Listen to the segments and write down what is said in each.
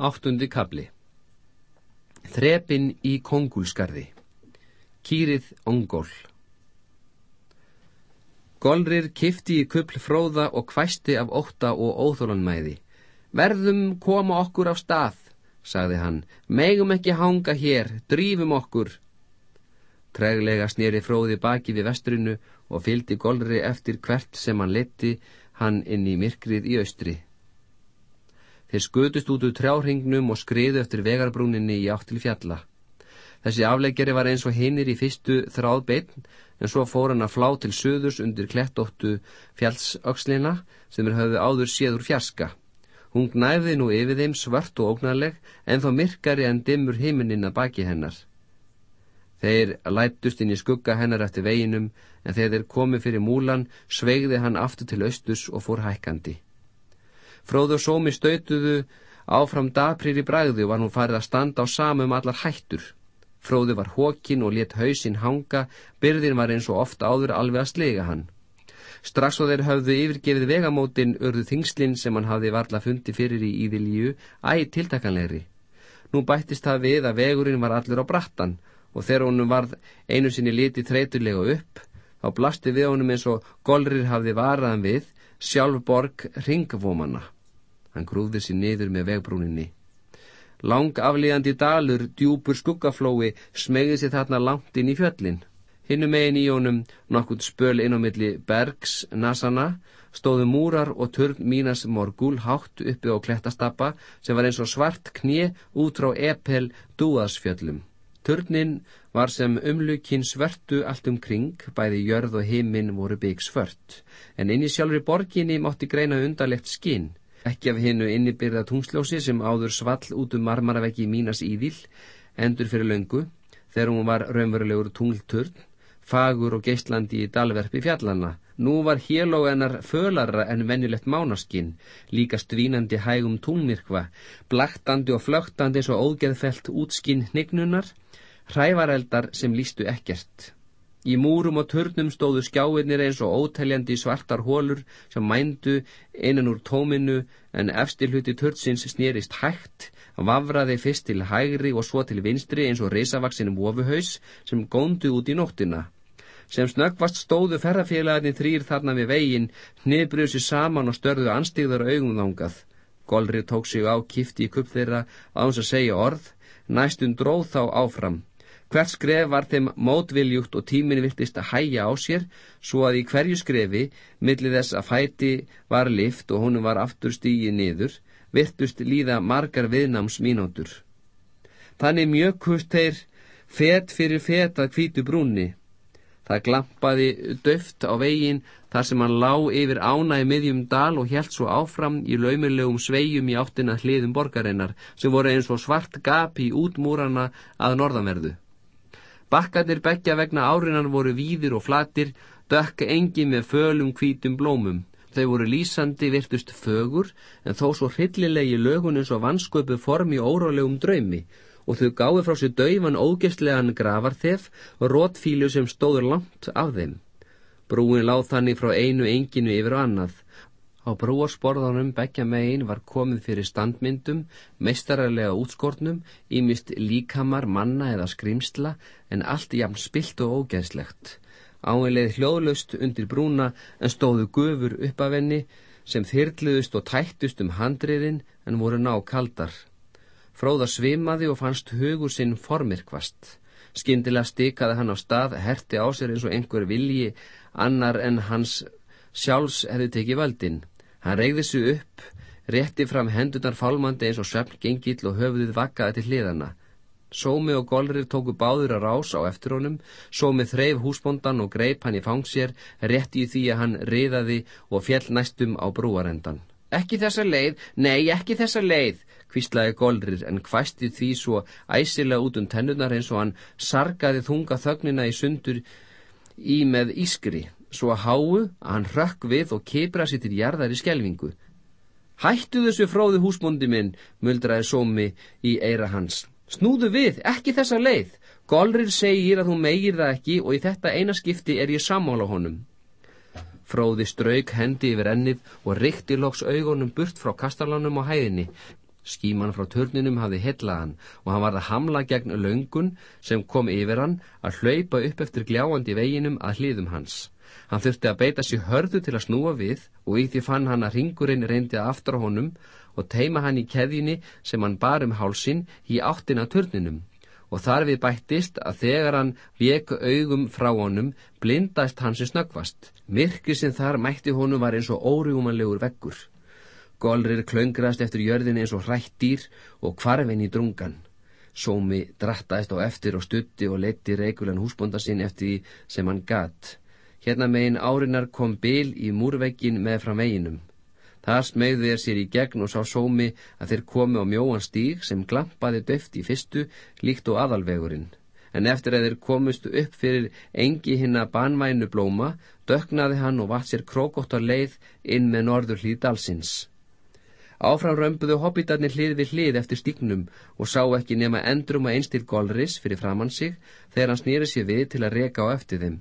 Áttundi kabli Þrepin í kongulskarði Kýrið ongól Golrir kifti í kupl fróða og kvæsti af ótta og óþólanmæði. Verðum koma okkur á stað, sagði hann. Megum ekki hanga hér, drífum okkur. Treglega snýri fróði baki við vestrinu og fyldi Golri eftir hvert sem hann leti hann inn í myrkrið í austri. Þeir skutust út úr trjáringnum og skriðu eftir vegarbrúninni í átt til fjalla. Þessi afleggjari var eins og hinnir í fyrstu þráð beitn, en svo fór hann að flá til söðurs undir klettóttu fjallsökslina sem er höfðu áður séður fjarska. Hún gnæfði nú yfir þeim svart og ógnarleg, en þó myrkari en dimmur himinin að baki hennar. Þeir lættust inn í skugga hennar eftir veginum, en þegar þeir komið fyrir múlan, sveigði hann aftur til austus og fór hækkandi. Fróð og sómi stautuðu áfram daprir í bræðu var hún farið að standa á samum allar hættur. Fróði var hókin og let hausinn hanga, byrðin var eins og ofta áður alveg að slega hann. Strax og þeir höfðu yfirgefið vegamótin örðu þingslinn sem hann hafði varla fundi fyrir í íðilíu, æg tiltakanlegri. Nú bættist það við að vegurinn var allur á brattan og þegar honum varð einu sinni litið þreytulega upp, þá blasti við honum eins og golrir hafði varaðan við, sjálf borg ringvómanna. Hann grúði sér niður með vegbrúninni. Lang aflíðandi dalur, djúpur skuggaflói, smegði sér þarna langt inn í fjöllin. Hinnum megin í honum, nokkur spöl inn á milli bergs, nasana, stóðu múrar og törn mínas morgúl hátt uppi á klettastappa sem var eins og svart knið út frá epel dúasfjöllum. Törnin var sem umlukkin svörtu allt um kring, bæði jörð og heiminn voru byggsvört, en inn í sjálfur borginni mátti greina undarlegt skinn, ekki af hinnu innibyrða tungsljósi sem áður svall út um marmaraveggi mínas íðil, endur fyrir löngu, þegar hún var raunverulegur tunglturn, fagur og geistlandi í dalverfi fjallana. Nú var hélógenar fölarra en venjulegt mánaskinn, líka stvinandi hægum tungnirkva, blaktandi og flögtandi og ógeðfelt útskinn hnignunar, hrævareldar sem lístu ekkert. Í múrum og törnum stóðu skjáirnir eins og óteljandi svartar hólur sem mændu innan úr tóminu en efstir hluti törnsins snýrist hægt, vafraði fyrst til hægri og svo til vinstri eins og reysavaksinum vofuhaus sem góndu út í nóttina. Sem snöggvast stóðu ferrafélagarnir þrýr þarna við veginn, hniðbröðu sér saman og störðu anstíðar augum þángað. Golri tók sig á kifti í kupp þeirra á hans að segja orð, næstun dróð þá áfram. Hvert skref var þeim mótviljúkt og tíminn virtist að hæja á sér, svo að í hverju skrefi, millir þess að fæti var lift og honum var aftur stígið niður, virtust líða margar viðnáms mínútur. Þannig mjögkust þeir fet fyrir fet að hvítu brúnni. Það glampaði döft á veginn þar sem hann lá yfir ána í miðjum dal og helt svo áfram í laumulegum svegjum í áttina hliðum borgarinnar sem voru eins og svart gap í útmúrana að norðanverðu. Bakkarnir begja vegna árinan voru víðir og flatir, dökk engi með fölum hvítum blómum. Þau voru lýsandi virtust fögur, en þó svo hryllilegi lögun eins og vansköpu form í órálegum draumi, og þau gáði frá sér dauðan ógestlegan gravarþef og rótfílu sem stóður langt af þeim. Brúin láð þannig frá einu enginu yfir og annað, Á brúarsporðanum begja megin var komið fyrir standmyndum, meistararlega útskortnum, ímist líkamar, manna eða skrimsla, en allt jafn spilt og ógeðslegt. Áinleið hljóðlust undir brúna en stóðu gufur upp af henni sem þyrluðust og tættust um handriðin en voru ná kaldar. Fróða svimaði og fannst hugur sinn formirkvast. Skindilega stikaði hann á stað, herti á sér eins og einhver vilji, annar en hans sjálfs hefði tekið völdin. Hann reyði sig upp, rétti fram hendunar fálmandi eins og svefn gengill og höfuðið vakkaði til hliðana. Sómi og Golrir tóku báður að rás á eftir honum, Sómi þreif húsbondan og greip hann í fangsér, rétti í því að hann riðaði og fjell næstum á brúarendan. Ekki þessa leið, nei, ekki þessa leið, kvíslaði Golrir en hvæsti því svo æsilega út um tennunar eins og hann sargaði þunga þögnina í sundur í með ískri svo háu að hann rökk við og kipra sér til jarðar í skelvingu. Hættu þessu fróði húsbóndi minn, muldraði sómi í eira hans. Snúðu við, ekki þessa leið. Golrir segir að hún meigir það ekki og í þetta eina skipti er ég sammála honum. Fróði strauk hendi yfir ennið og rikti loks augunum burt frá kastalanum á hæðinni. Skíman frá törninum hafði hellað hann og hann varð að hamla gegn löngun sem kom yfir hann að hlaupa upp eftir gljáandi veginum að hliðum hans. Hann þurfti að beita sér hörðu til að snúa við og í því fann hann að ringurinn reyndi aftur á honum og teima hann í keðjunni sem hann bar um hálsin í áttina törninum og þar við bættist að þegar hann veku augum frá honum blindast hansi snöggvast. Myrkri sem þar mætti honum var eins og órjúmanlegur veggur. Golrir klöngrast eftir jörðin eins og hrættýr og kvarfin í drungan. Sómi drattaðist á eftir og stutti og leti reikulan húsbonda sinn eftir sem hann gatt. Hérna megin árinar kom bil í múrvegin með frá veginum. Það smegði þeir sér í gegn og sá sómi að þeir komi á mjóan stíg sem glampaði döft í fyrstu líkt og aðalvegurinn. En eftir að þeir komust upp fyrir engi hinna banvænu blóma, döknaði hann og vatt sér krókóttar leið inn með norður hlýð dalsins. Áfram römbuðu hobbitarnir hlið við hlið eftir stígnum og sá ekki nema endrum að einstil golris fyrir framann sig þegar hann snýri sér við til að reka á eftir þeim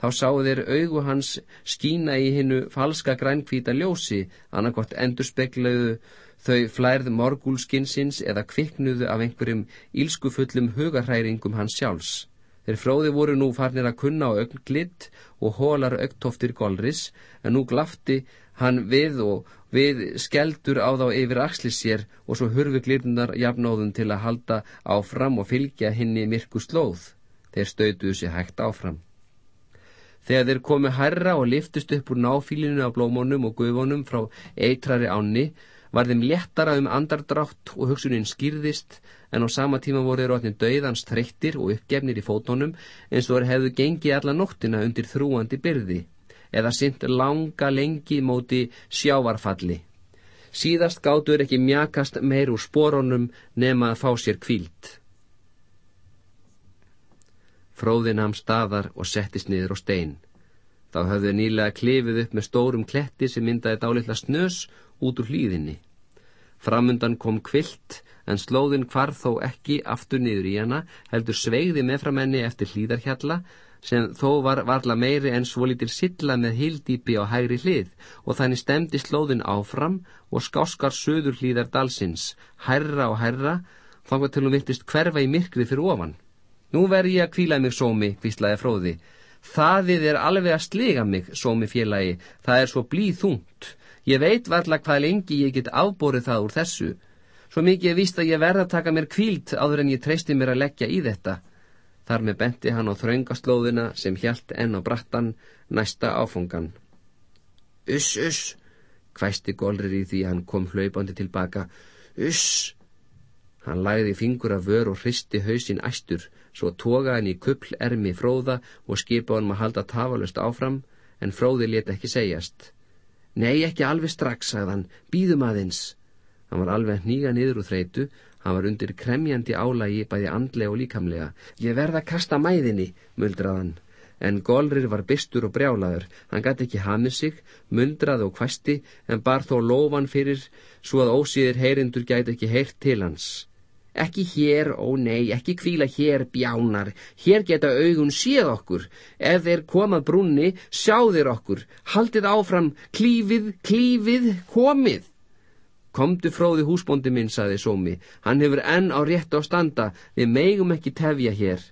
þá sáu þeir augu hans skína í hinnu falska grænkvíta ljósi, annarkort endur spekluðu þau flærð morgúlskinsins eða kviknuðu af einhverjum ílskufullum hugarhæringum hans sjálfs. Þeir fróði voru nú farnir að kunna á ögn glitt og hólar ögntoftir golris, en nú glafti hann við og við skeldur á þá yfir axli sér og svo hurfi glirnar jafnóðun til að halda áfram og fylgja hinni myrku slóð. Þeir stautuðu sér hægt áfram. Þegar þeir komu herra og liftust upp úr náfílinu af blómónum og guðvónum frá eitrari ánni, var þeim léttara um andardrátt og hugsunin skýrðist, en á sama tíma voru þeir óttin döiðans þreyttir og uppgefnir í fótónum eins og þeir hefðu gengið alla nóttina undir þrúandi byrði, eða synd langa lengi móti sjávarfalli. Síðast gáttur ekki mjakast meir úr sporónum nema að fá sér kvílt. Fróðin ham staðar og settist niður á stein. Þá höfðu nýlega klifið upp með stórum kletti sem myndaði dálitla snös út úr hlýðinni. Framundan kom kvilt, en slóðin hvarð þó ekki aftur niður í hana, heldur sveigði meðframenni eftir hlýðarhjalla, sem þó var varla meiri en svo lítil silla með hildýpi á hægri hlið og þannig stemdi slóðin áfram og skáskar söður hlýðar dalsins, hærra og hærra, þá til hún viltist hverfa í myrkri fyrir ofan. Nú verð ég að kvíla mig, sómi, hvíslaði fróði. Þaðið er alveg að sliga mig, sómi félagi, það er svo blíð þungt. Ég veit varla hvað lengi ég get afborið það úr þessu. Svo mikið ég víst að ég verða að taka mér kvílt áður en ég treysti mér að leggja í þetta. Þar með benti hann á þraungaslóðina sem hjælt enn á brattan næsta áfungan. Uss, uss, hvæsti Golrir í því hann kom hlaupandi tilbaka. Uss! Hann læði fingur af vör og hristi hausinn æstur Svo toga hann í kuppl ermi fróða og skipa hann að halda tafalust áfram, en fróði let ekki segjast. Nei, ekki alveg strax, sagði hann, býðum aðeins. Hann var alveg nýga niður úr þreitu, hann var undir kremjandi álægi bæði andlega og líkamlega. Ég verða að kasta mæðinni, muldrað hann. En Golrir var bystur og brjálaður, hann gæti ekki hamið sig, mundraði og kvæsti, en bar þó lofan fyrir svo að ósýðir heyrindur gæti ekki heyrt til hans. Ekki hér, ó nei, ekki kvíla hér, bjánar. Hér geta augun séð okkur. Ef þeir komað brunni, sjáðir okkur. Haldið áfram, klífið, klífið, komið. Komdu fróði húsbóndi minn, saði Sómi. Hann hefur enn á rétt á standa. Við megum ekki tefja hér.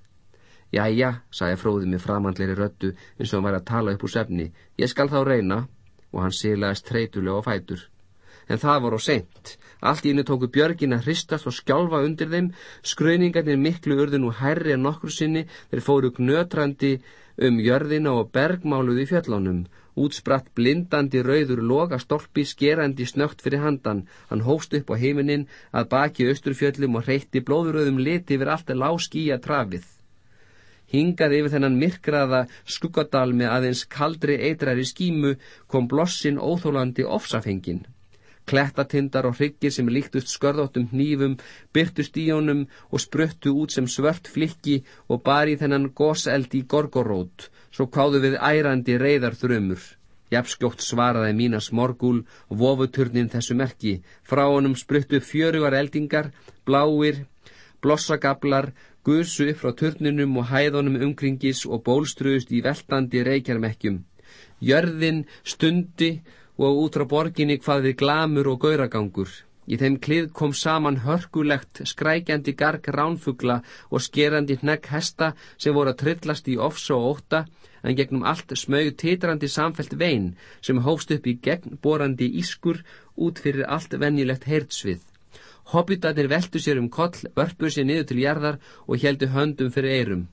Jæja, sagði fróði með framhandleiri röttu eins og hann var að tala upp úr sefni. Ég skal þá reyna. Og hann silaðist treytulega á fætur. En það voru á seint. Allt í innu tóku björgin að hristast og skjálfa undir þeim, skröningarnir miklu urðu nú herri en nokkur sinni, þeir fóru gnötrandi um jörðina og bergmáluði í fjöllunum. Útspratt blindandi rauður loga stolpi skerandi snögt fyrir handan. Hann hóst upp á heiminin að baki austurfjöllum og hreytti blóðuröðum liti yfir allt að láskýja trafið. Hingað yfir þennan myrkraða skuggadal með aðeins kaldri eitræri skímu kom blossin óþólandi ofsafengin. Klettatindar og hryggir sem líktust skörðóttum hnífum byrtust í honum og spruttu út sem svört flikki og bari þennan góseld í gorgorót, svo káðu við ærandi reyðar þrömmur. Jafnskjótt svaraði mínas morgúl og vofuturnin þessu merki. Frá honum spruttu fjörugar eldingar, bláir, blossagablar, guðsu upp frá turninum og hæðunum umkringis og bólstruðust í veltandi reykjarmekkjum. Jörðin stundi og út frá borginni hvað við glamur og gauragangur. Í þeim klið kom saman hörkulegt, skrækjandi garg ránfugla og skerandi hnegg hesta sem voru að trillast í ofs og óta, en gegnum allt smög titrandi samfelt vein sem hófst upp í gegnborandi ískur út fyrir allt venjulegt heyrtsvið. Hobbitarnir veltu sér um koll, vörpuð sér niður til jarðar og heldu höndum fyrir eirum.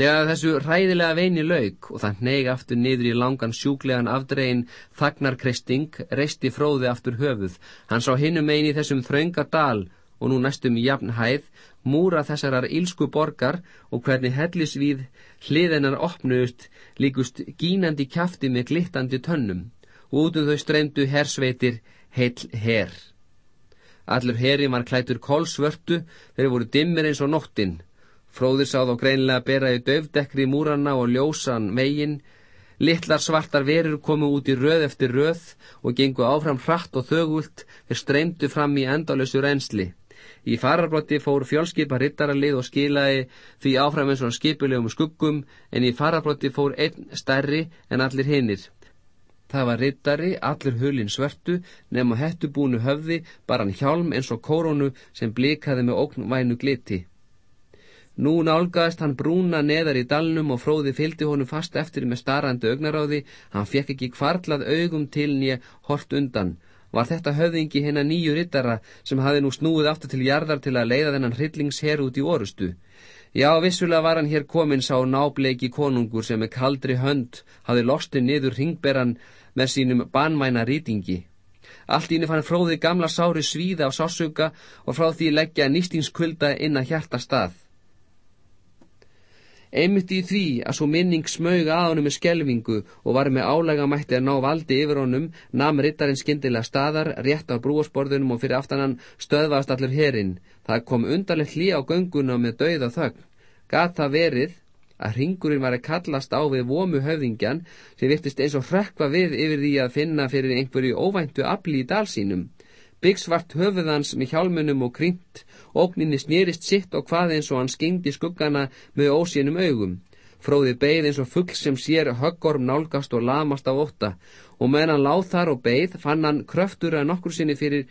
Þegar þessu ræðilega veini lauk og það neig aftur niður í langan sjúklegan afdregin þagnarkristing reisti fróði aftur höfuð. Hann sá hinnum einn í þessum þraunga dal og nú næstum jafn hæð múra þessarar ílsku borgar og hvernig hellisvíð hliðinar opnuðust líkust gínandi kæfti með glittandi tönnum. Út um þau streymdu hersveitir heil her. Allur herin var klætur kólsvörtu þeir voru dimmir eins og nóttinn Fróðir sá þá greinlega bera í döfdekkri múranna og ljósan megin. Littlar svartar verur komu út í röð eftir röð og gengu áfram hratt og þögult þeir streymdu fram í endalösu reynsli. Í fararbrotti fór fjölskipa rittaralið og skilaði því áfram eins og skipulegum skuggum en í fararbrotti fór einn stærri en allir hinnir. Það var rittari, allir hulin svörtu, nema hettubúnu höfði, bara hann hjálm eins og kórónu sem blikaði með ógnvænu gliti. Nú nálgast hann brúna neðar í dalnum og fróði fylgdi honum fast eftir með starrandi augnaráði, hann fekk ekki kvarlað augum til nýja hort undan. Var þetta höfðingi hennar nýju rittara sem hafi nú snúið aftur til jarðar til að leiða þennan hryllingsher út í orustu? Já, vissulega var hann hér komin sá nábleiki konungur sem með kaldri hönd hafi lostið niður ringberan með sínum banmæna rýtingi. Allt íni fann fróði gamla sári svíða á sásuga og frá því leggja nýstingskulda inn að hjarta stað. Einmitt í því að svo minning smauga að honum með skelvingu og var með álega mætti að ná valdi yfir honum, nam rittarinn skindilega staðar, rétt á brúasporðunum og fyrir aftanan stöðvast allur herin. Það kom undarlegt hlý á gönguna með dauða þögn. Gat það verið að ringurinn var að kallast á við vomu höfðingjan sem virtist eins og hrekva við yfir því að finna fyrir einhverju óvæntu afli í dalsínum. Byggsvart höfuðans með hjálmunum og krymt Ógninni snýrist sitt og hvað eins og hann skengdi skuggana með ósínum augum. Fróði beigð eins og fuggl sem sér höggorm nálgast og lamast á ótta og meðan hann láð þar og beigð fann hann kröftur að nokkur sinni fyrir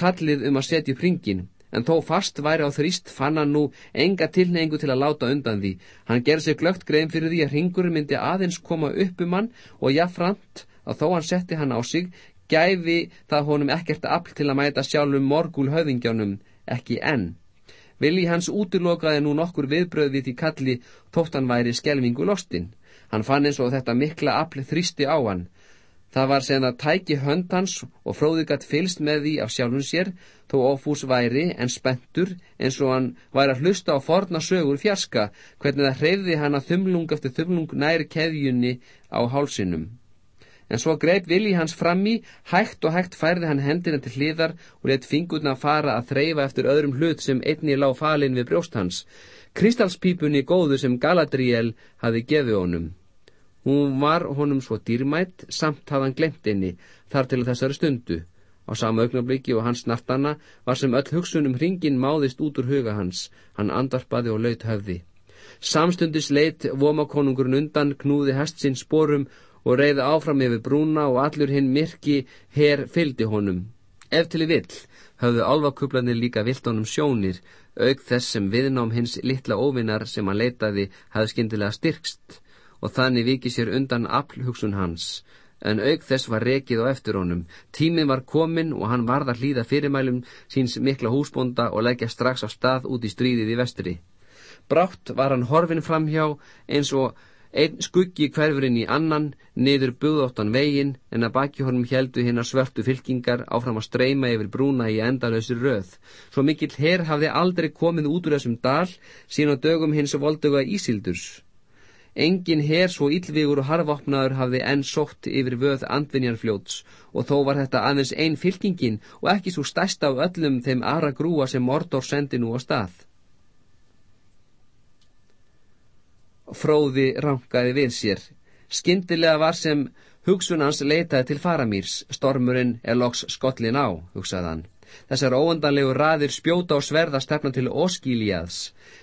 kallið um að setja upp ringin. En þó fast væri á þrýst fann hann nú enga tilneingu til að láta undan því. Hann gerði sig glögt grein fyrir því að ringur myndi aðeins koma upp um hann og jáfnframt að þó hann setti hann á sig gæfi það honum ekkert afl til að mæta sjálfum morgúl höfingjónum ekki enn. Vilji hans útilokaði nú nokkur viðbröð við því kalli þótt hann væri skelvingu lostin. Hann fann eins og þetta mikla afli þrýsti á hann. Það var sen að tæki hönd hans og fróðigat fylst með því af sjálfun sér, þó ofús væri en spentur eins og hann væri að hlusta á forna sögur fjarska, hvernig það hreyfði hann að þumlung eftir þumlung næri keðjunni á hálsinum. En svo greip vilji hans fram í, hægt og hægt færði hann hendina til hliðar og let fingurna fara að þreyfa eftir öðrum hlut sem einni lág falin við brjóst hans. Kristalspípunni góðu sem Galadriel hafi gefið honum. Hún var honum svo dýrmætt, samt hafði hann glemt einni, þar til þessari stundu. Á sama augnabliki og hans naftana var sem öll hugsunum hringin máðist út úr huga hans. Hann andarpaði og laut höfði. Samstundis leitt vomakonungurinn undan, knúði hest sinn sporum og reyði áfram yfir brúna og allur hinn myrki her fyldi honum. Ef til í vill hafðu alvakuplanir líka vilt honum sjónir, auk þess sem viðnám hins litla óvinnar sem hann leitaði hafði skindilega styrkst og þannig vikið sér undan aflhugsun hans. En auk þess var rekið á eftir honum. Tíminn var komin og hann varð að hlýða fyrirmælum síns mikla húsbonda og leggja strax á stað út í stríðið í vestri. Brátt var hann horfin framhjá eins og Einn skuggi hverfurinn í annan, niður bugðóttan veginn, en að baki honum heldu hinnar svörtu fylkingar áfram að streyma yfir brúna í endalösi röð. Svo mikill herr hafði aldrei komið út úr þessum dal, sín á dögum hins volduga Ísildurs. Engin herr svo yllvígur og harfopnaður hafði enn sótt yfir vöð andvinjarfljóts, og þó var þetta aðeins einn fylkingin og ekki svo stæst af öllum þeim ara grúa sem Mordor sendi nú á stað. Fróði rankaði við sér. Skyndilega var sem hugsun hans leitaði til faramýrs. Stormurinn er loks skollin á, hugsaði hann. Þessar óandanlegu raðir spjóta og sverða stefna til óskíliaðs.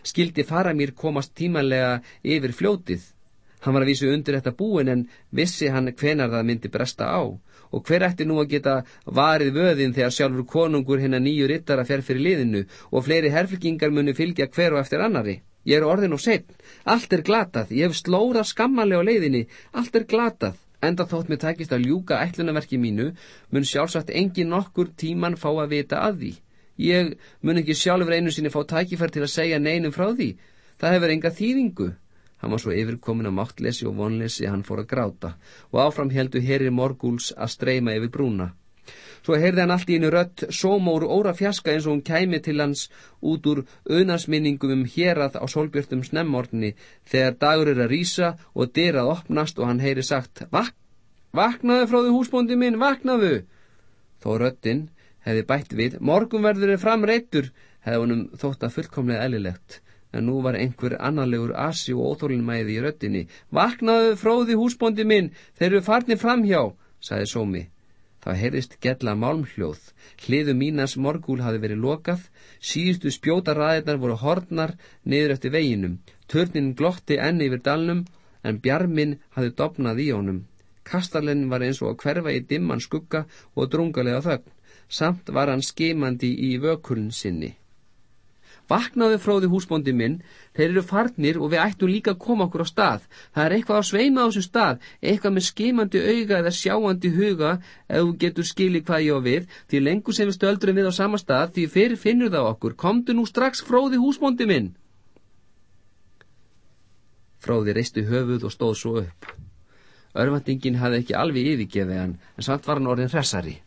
Skildi faramýr komast tímanlega yfir fljótið. Hann var að vísu undir þetta búin en vissi hann hvenar það myndi bresta á og hver ætti nú að geta varið vöðin þegar sjálfur konungur hennar nýju rittara fer fyrir liðinu og fleiri herfylkingar muni fylgja hver og eftir annari. Ég er orðin og setn, allt er glatað, ég hef slórað skammanlega á leiðinni, allt er glatað, enda þótt mér tækist að ljúka ætlunaverki mínu, mun sjálfsagt engin nokkur tíman fá að vita að því. Ég mun ekki sjálfur einu sinni fá tækifær til að segja neinum frá því, það hefur enga þýðingu. Hann var svo yfirkomin að máttlesi og vonlesi hann fór að gráta og áfram heldu herri morgúls að streyma yfir brúna. Svo heyrði hann allt í einu rött sómóru óra fjaska eins og hún kæmi til hans út úr auðnarsminningum um hérað á solbjörnum snemmorni þegar dagur er að rýsa og dyrað opnast og hann heyri sagt Vak Vaknaðu því húsbóndi minn, vaknaðu! Þó röttin hefði bætt við Morgumverður er framreittur hefði honum þótt að fullkomlega eðlilegt en nú var einhver annarlegur asi og óþólinmæði í röttinni. Vaknaðu fróði húsbóndi minn, þeir eru farnir framhjá, sagði Sómi. Það heyrðist gella málmhljóð, hliðu mínas morgúl hafi verið lokað, síðustu spjótaræðinar voru hornar niður eftir veginum, törnin glotti enni yfir dalnum, en bjarminn hafi dopnað í honum. Kastarlinn var eins og að hverfa í dimman skugga og drungalega þögn, samt var hann skemandi í vökuln sinni. Vaknaðu fróði húsbóndi minn, þeir eru farnir og við ættum líka að koma okkur á stað. Það er eitthvað á sveima á þessum stað, eitthvað með skimandi auga eða sjáandi huga ef þú getur skilið hvað ég á við, því lengur sem við stöldurum við á sama stað, því fyrir finnur það okkur, komdu nú strax fróði húsbóndi minn. Fróði reisti höfuð og stóð svo upp. Örvandingin hafði ekki alveg yfirgefið hann, en samt var hann orðin hressari.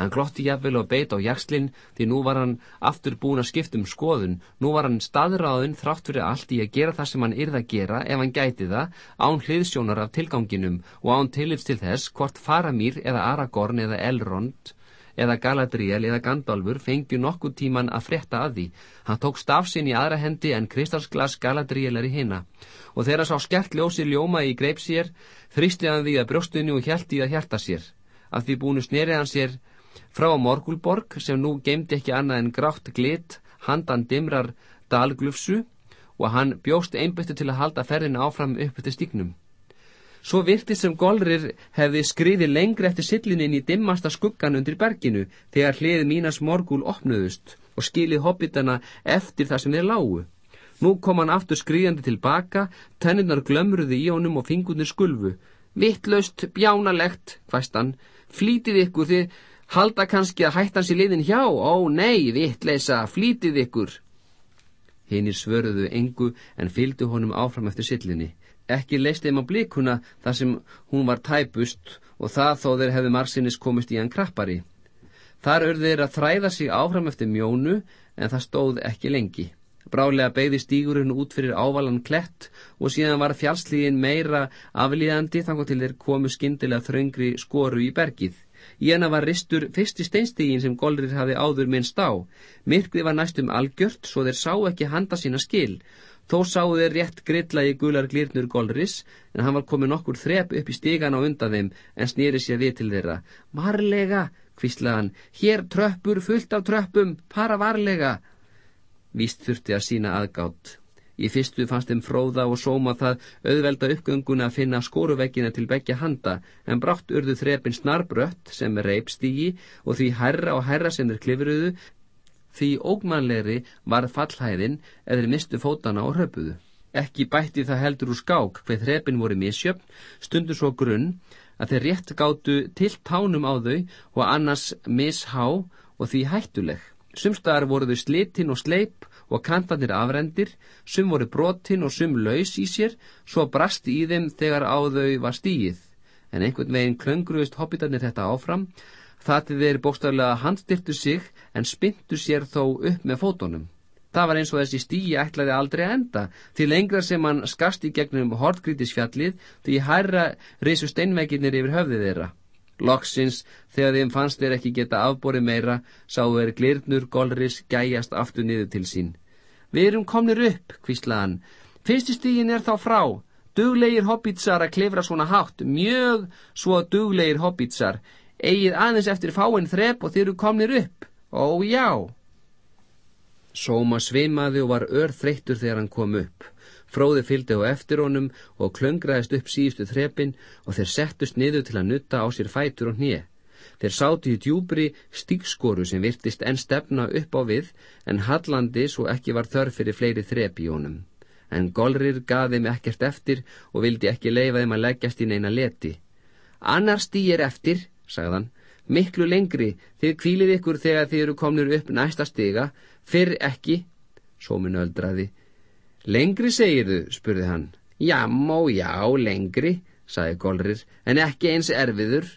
Hann glotti jafnvel og beit á jakslinn því nú var hann aftur búin að skiptum skoðun. Nú var hann staðráðun þrátt fyrir allt í að gera það sem hann yrða að gera ef hann gæti það án hliðsjónar af tilganginum og án tilits til þess hvort Faramír eða Aragorn eða Elrond eða Galadriel eða Gandalfur fengju nokkuð tíman að fretta að því. Hann tók stafsinn í aðra hendi en kristalsglas Galadriel er í hinna og þegar sá skert ljósi ljóma í greip sér, þrýsti hann því að brjóstunni og hjælti að hjarta sér. Af því búinu snerið hann sér frá Morgulborg sem nú gemdi ekki annað en grátt glit handan dimrar dalglufsu og hann bjóst einbyttu til að halda ferðinu áfram upp til stíknum. Svo virti sem Golrir hefði skriðið lengri eftir sillinin í dimmasta skuggan undir berginu þegar hlið mínas morgul opnuðust og skilið hobbitana eftir það sem þeir lágu. Nú kom hann aftur skriðandi tilbaka, tenninar glömruði í honum og fingurnir skulfu. Vittlaust, bjánalegt, hvæst hann, flítið ykkur þið halda kannski að hættans í liðin hjá, ó nei, vittleisa, flítið ykkur. Hinnir svörðuðu engu en fylgdu honum áfram eftir sillinni. Ekki leist þeim á blíkuna þar sem hún var tæpust og það þó þeir hefðu margsinnis komist í hann krappari. Þar örðu þeir að þræða sig áfram eftir mjónu en það stóð ekki lengi. Brálega beigði stígurinn út fyrir ávalan klett og síðan var fjálslíðin meira aflíðandi þannig til þeir komu skindilega þröngri skoru í bergið. Í hana var ristur fyrsti steinstígin sem Golrir hafi áður minnst á. Myrkvi var næstum algjört svo þeir sá ekki handa sína skil. Þó sáu þeir rétt grilla í gular glirnur Golris en hann var komið nokkur þrep upp í stígan á undan þeim en snýri sér við til þeirra. Varlega, kvíslaðan, hér tröppur fullt af tröppum, para varlega. Víst þurfti að sína aðgátt. Í fyrstu fannst þeim fróða og sóma það auðvelda uppgönguna að finna skoruveggina til begja handa, en brátt urðu þrepin snarbrött sem er reipstígi og því herra og herra er klifruðu, því ógmanleiri var fallhæðin eða mistu fótana og hröpuðu. Ekki bætti það heldur úr skák hveð þrepin voru misjöfn, stundu svo grunn að þeir rétt gáttu til tánum á þau og annars mishá og því hættuleg. Sumstaðar voru þau slitinn og sleip og kantarnir afrendir, sum voru brotin og sum laus í sér, svo brast í þeim þegar á þau var stíið. En einhvern veginn klöngruðist hobbitarnir þetta áfram, það til þeir bóstaflega handstyrtu sig en spyntu sér þó upp með fótonum. Það var eins og þessi stíi ætlaði aldrei að enda, því lengra sem hann skast í gegnum hortgrítisfjallið, því hærra reysu steinveginir yfir höfðið þeirra. Loksins, þegar þeim fannst þeir ekki geta afborið meira, sáu þeir glirnur golris gæjast aftur niður til sín. Við erum komnir upp, hvíslaðan. Fyrsti stígin er þá frá. Duglegir hobbitsar að klefra svona hátt, mjög svo duglegir hobbitsar. Egið aðeins eftir fáinn þrepp og þeir eru komnir upp. Ó já! Sóma sveimaði og var örþreyttur þegar hann kom upp. Fróði fylgdi á eftir honum og klöngraðist upp síðustu þrepin og þeir settust niður til að nutta á sér fætur og hnið. Þeir sátu í djúbri stíkskoru sem virtist enn stefna upp á við en hallandi svo ekki var þörf fyrir fleiri þrep í honum. En Golrir gaf þeim ekkert eftir og vildi ekki leifa þeim að leggjast í neina leti. Annar stýr eftir, sagðan, miklu lengri, þið kvílið ykkur þegar þið eru komnir upp næsta stiga, fyrr ekki, sómin öldraði. Lengri segirðu, spurði hann. Já, mó já, lengri, sagði Golrir, en ekki eins erfiður.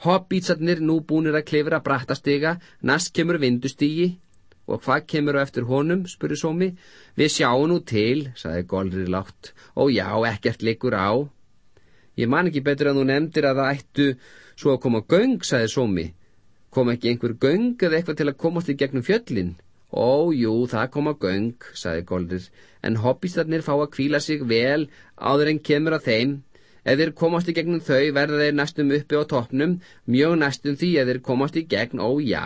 Hobbítsarnir nú búnir að klifra brattastiga, næst kemur vindustígi. Og hvað kemur á eftir honum, spurði Sómi. Við sjáum nú til, sagði Golrir látt. Ó já, ekkert likur á. Ég man ekki betur að þú nefndir að það ættu svo að koma göng, sagði Sómi. Kom ekki einhver göng eða eitthvað til að komast í gegnum fjöllin? Ó, jú, það koma göng, sagði Golrir, en hobbístarnir fá að kvíla sig vel áður en kemur að þeim. Ef þeir komast í gegnum þau verða þeir næstum uppi á toppnum, mjög næstum því ef þeir komast í gegn, ó já.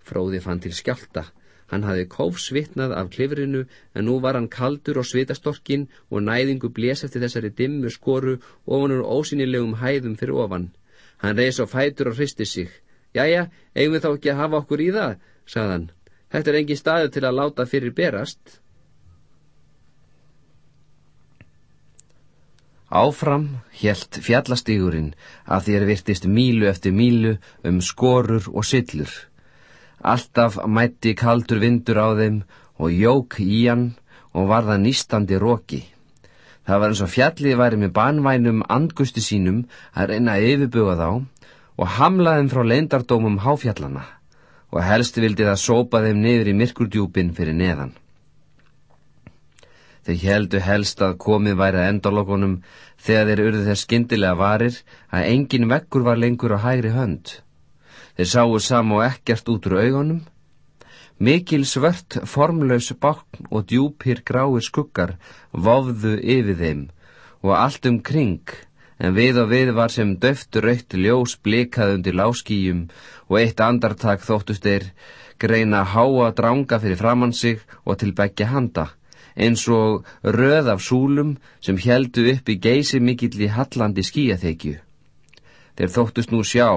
Fróði fann til skjálta. Hann hafði kófsvittnað af klifrinu en nú var hann kaldur og svitastorkin og næðingu blés eftir þessari dimmu skoru ofanur ósynilegum hæðum fyrir ofan. Hann reys á fætur og hristi sig. Jæja, eigum við þá ekki að hafa okkur í það, sagðan. Þetta er engi staðu til að láta fyrir berast. Áfram helt fjallastígurinn að þér virtist mílu eftir mílu um skorur og sillur. Alltaf mætti kaldur vindur á þeim og jók í hann og varða nýstandi róki. Það var eins og fjallið væri með banvænum andgusti sínum að reyna að yfirbuga þá og hamlaðum frá leindardómum háfjallana og helst vildi það sópa þeim niður í myrkurdjúpin fyrir neðan. Þeir heldu helst að komið væri að endalokunum þegar þeir urðu þess skindilega varir að engin vekkur var lengur á hægri hönd. Þeir sáu sam og ekkert út úr augunum. Mikil svört, formlaus bakn og djúpir gráir skuggar vofðu yfir þeim og allt um kring, en við og við var sem döft raukt ljós blikað undir láskíjum og eitt andartak þóttust þeir greina háa dranga fyrir framann sig og til begja handa eins og röð af súlum sem heldu upp í geysi mikill í hallandi skíaþekju. Þeir þóttust nú sjá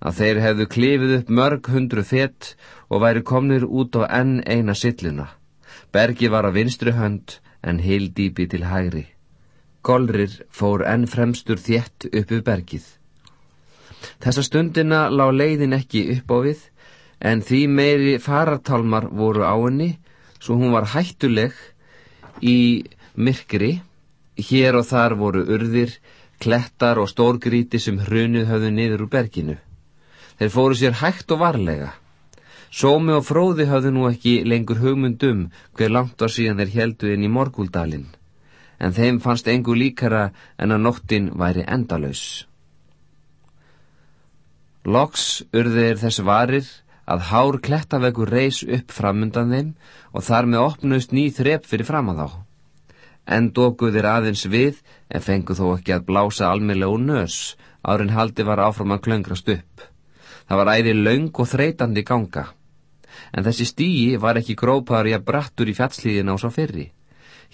að þeir hefðu klifið upp mörg hundru fett og væri komnir út á enn eina silluna. Bergi var á vinstri hönd en heildýpi til hægri. Golrir fór enn fremstur þétt upp við bergið. Þessa stundina lá leiðin ekki upp á við, en því meiri farartalmar voru á henni, svo hún var hættuleg í myrkri. Hér og þar voru urðir, klettar og stórgríti sem hrunuð höfðu niður úr berginu. Þeir fóru sér hægt og varlega. Sómi og fróði höfðu nú ekki lengur hugmyndum hver langt var síðan þeir heldu inn í morgúldalinn, en þeim fannst engu líkara en að nóttin væri endalös. Loks urðir þess varir að hár klettaveggur reys upp framundan þeim og þar með opnust ný þrep fyrir fram að þá. En dókuðir aðeins við en fengu þó ekki að blása almeinlega úr nös, árin haldi var áfram að klöngrast upp. Það var æði laung og þreytandi ganga. En þessi stíi var ekki grópaður í að brattur í fjallslíðina á svo fyrri.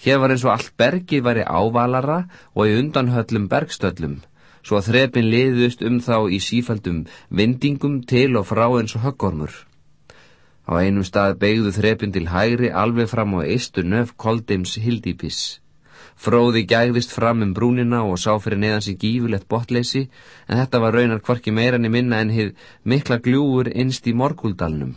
Hér var eins og allt bergi væri ávalara og í undanhöllum bergstöllum, svo að þrepin liðust um þá í sífældum vindingum til og frá eins og höggormur. Á einum stað beigðu þrepin til hægri alveg fram á eistu nöf koldeims hildýpis. Fróði gægðist fram um brúnina og sá fyrir neðan sig gífulegt botleysi, en þetta var raunar kvarki meirann í minna en hið mikla gljúur innst í morguldalnum.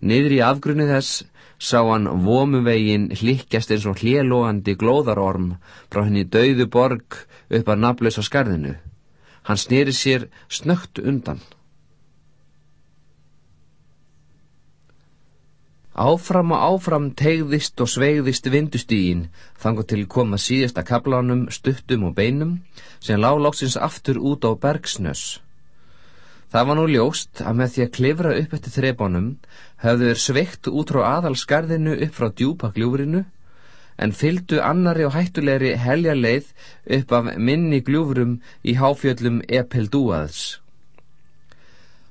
Niður í afgrunni þess sá hann vomuvegin hlikkjast eins og hlélóandi glóðarorm frá henni dauðu borg upp að naflösa skarðinu. Hann snýri sér snögt undan. Áfram og áfram tegðist og sveigðist vindustýgin þangu til koma síðasta kaplanum, stuttum og beinum sem láglóksins aftur út á bergsnös. Það var nú ljóst að með því að klifra upp eftir þreibánum höfðu þeir sveikt út frá aðalskarðinu upp frá djúpagljúfrinu en fyldu annari og hættulegri helja leið upp af minni gljúfrum í háfjöllum Epeldúaðs.